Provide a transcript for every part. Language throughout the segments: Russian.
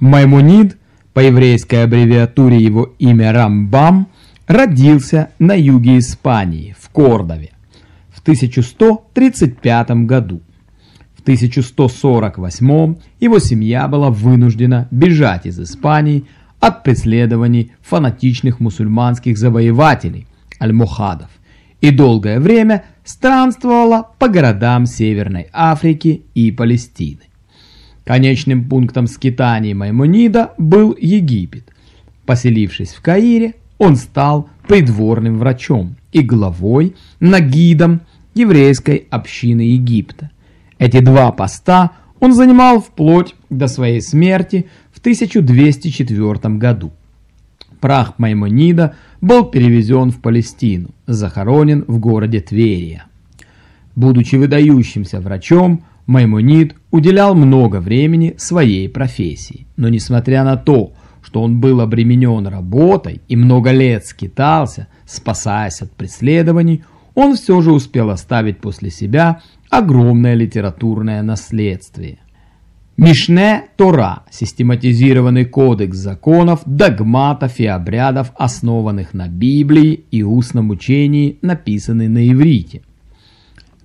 Маймонид, по еврейской аббревиатуре его имя Рамбам, родился на юге Испании, в Кордове, в 1135 году. В 1148 его семья была вынуждена бежать из Испании от преследований фанатичных мусульманских завоевателей, альмохадов, и долгое время странствовала по городам Северной Африки и Палестины. Конечным пунктом скитаний Маймонида был Египет. Поселившись в Каире, он стал придворным врачом и главой, нагидом еврейской общины Египта. Эти два поста он занимал вплоть до своей смерти в 1204 году. Прах Маймонида был перевезен в Палестину, захоронен в городе Тверия. Будучи выдающимся врачом, Маймонид уделял много времени своей профессии, но несмотря на то, что он был обременен работой и много лет скитался, спасаясь от преследований, он все же успел оставить после себя огромное литературное наследствие. Мишне Тора – систематизированный кодекс законов, догматов и обрядов, основанных на Библии и устном учении, написанный на иврите.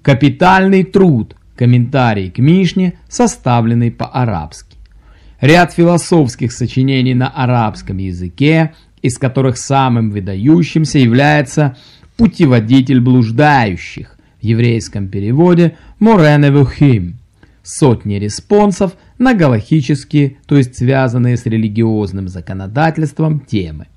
Капитальный труд – комментарий к Мишне, составленный по-арабски. Ряд философских сочинений на арабском языке, из которых самым выдающимся является «Путеводитель блуждающих» в еврейском переводе «Морене Вухим» сотни респонсов на галахические, то есть связанные с религиозным законодательством темы,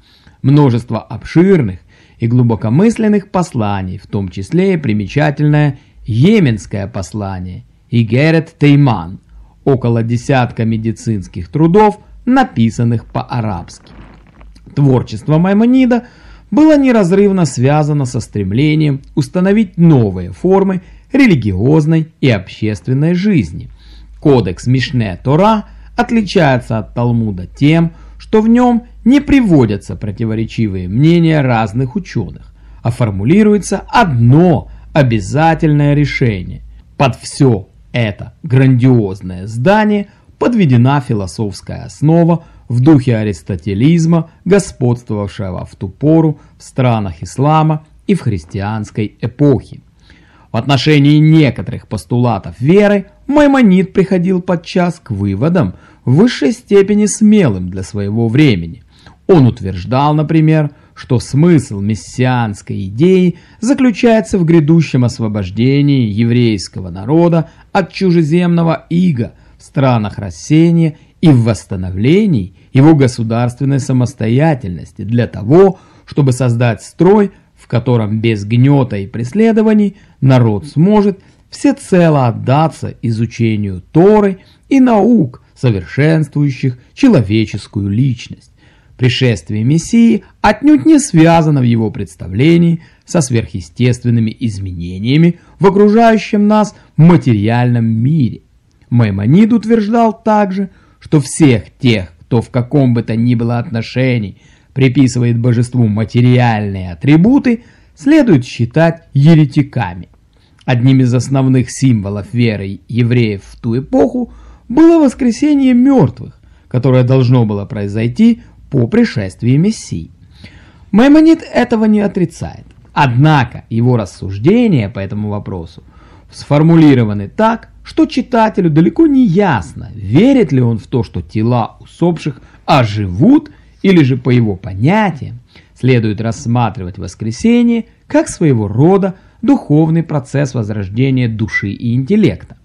множество обширных и глубокомысленных посланий, в том числе и примечательное Йеменское послание и Герет Тейман, около десятка медицинских трудов, написанных по-арабски. Творчество Маймонида было неразрывно связано со стремлением установить новые формы религиозной и общественной жизни. Кодекс Мишне Тора отличается от Талмуда тем, что в нем не приводятся противоречивые мнения разных ученых, а формулируется одно обязательное решение. Под все это грандиозное здание подведена философская основа в духе аристотелизма, господствовавшего в ту пору в странах ислама и в христианской эпохе. В отношении некоторых постулатов веры Маймонид приходил подчас к выводам в высшей степени смелым для своего времени. Он утверждал, например, что смысл мессианской идеи заключается в грядущем освобождении еврейского народа от чужеземного ига в странах рассеяния и в восстановлении его государственной самостоятельности для того, чтобы создать строй, в котором без гнета и преследований народ сможет всецело отдаться изучению Торы и наук, совершенствующих человеческую личность. Пришествие Мессии отнюдь не связано в его представлении со сверхъестественными изменениями в окружающем нас материальном мире. Маймонид утверждал также, что всех тех, кто в каком бы то ни было отношении – приписывает божеству материальные атрибуты, следует считать еретиками. Одним из основных символов веры евреев в ту эпоху было воскресение мертвых, которое должно было произойти по пришествии Мессии. Маймонид этого не отрицает, однако его рассуждения по этому вопросу сформулированы так, что читателю далеко не ясно, верит ли он в то, что тела усопших оживут или же по его понятиям следует рассматривать воскресение как своего рода духовный процесс возрождения души и интеллекта.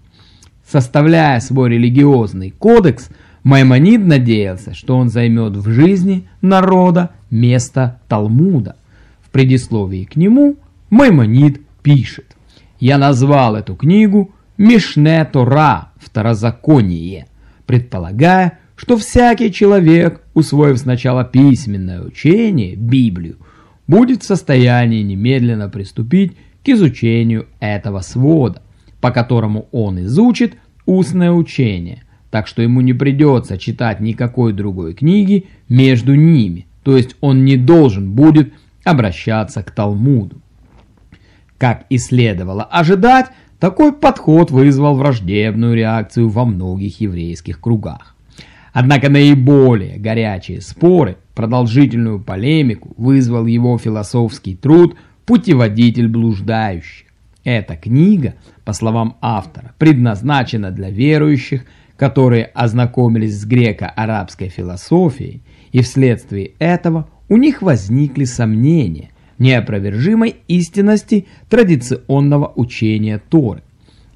Составляя свой религиозный кодекс, Маймонид надеялся, что он займет в жизни народа место Талмуда. В предисловии к нему Маймонид пишет «Я назвал эту книгу Мишне Тора, Второзаконие, предполагая, что всякий человек, усвоив сначала письменное учение, Библию, будет в состоянии немедленно приступить к изучению этого свода, по которому он изучит устное учение, так что ему не придется читать никакой другой книги между ними, то есть он не должен будет обращаться к Талмуду. Как и следовало ожидать, такой подход вызвал враждебную реакцию во многих еврейских кругах. Однако наиболее горячие споры, продолжительную полемику вызвал его философский труд «Путеводитель блуждающих». Эта книга, по словам автора, предназначена для верующих, которые ознакомились с греко-арабской философией, и вследствие этого у них возникли сомнения неопровержимой истинности традиционного учения Торы.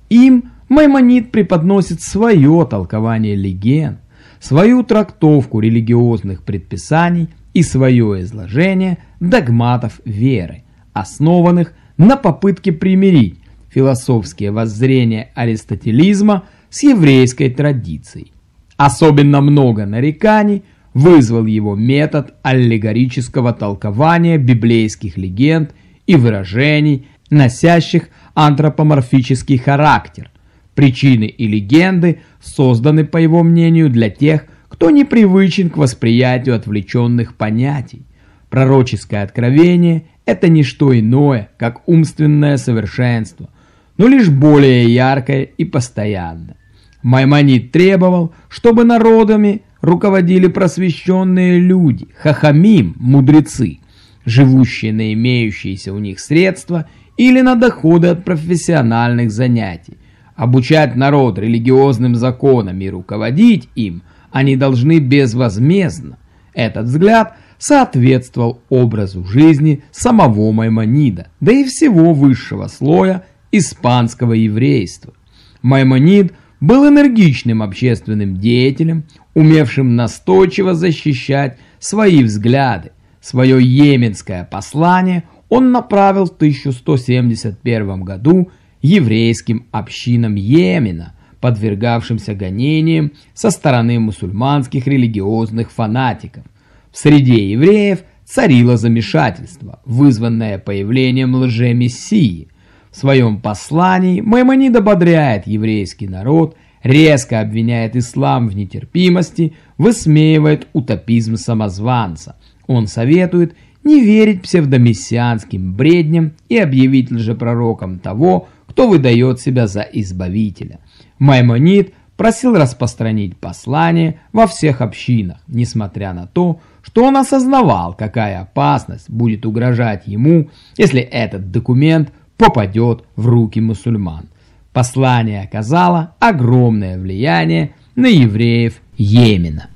Им Маймонид преподносит свое толкование легенд, свою трактовку религиозных предписаний и свое изложение догматов веры, основанных на попытке примирить философские воззрения аристотелизма с еврейской традицией. Особенно много нареканий вызвал его метод аллегорического толкования библейских легенд и выражений, носящих антропоморфический характер. Причины и легенды созданы, по его мнению, для тех, кто не привычен к восприятию отвлеченных понятий. Пророческое откровение – это не что иное, как умственное совершенство, но лишь более яркое и постоянное. Маймонид требовал, чтобы народами руководили просвещенные люди, хахамим, мудрецы, живущие на имеющиеся у них средства или на доходы от профессиональных занятий. Обучать народ религиозным законам и руководить им они должны безвозмездно. Этот взгляд соответствовал образу жизни самого Маймонида, да и всего высшего слоя испанского еврейства. Маймонид был энергичным общественным деятелем, умевшим настойчиво защищать свои взгляды. Свое йеменское послание он направил в 1171 году еврейским общинам Йемена, подвергавшимся гонениям со стороны мусульманских религиозных фанатиков. В среде евреев царило замешательство, вызванное появлением лжемессии. В своем послании Маймонид ободряет еврейский народ, резко обвиняет ислам в нетерпимости, высмеивает утопизм самозванца. Он советует не верить псевдомессианским бредням и объявить лжепророком того, кто выдает себя за избавителя. Маймонид просил распространить послание во всех общинах, несмотря на то, что он осознавал, какая опасность будет угрожать ему, если этот документ попадет в руки мусульман. Послание оказало огромное влияние на евреев Йемена.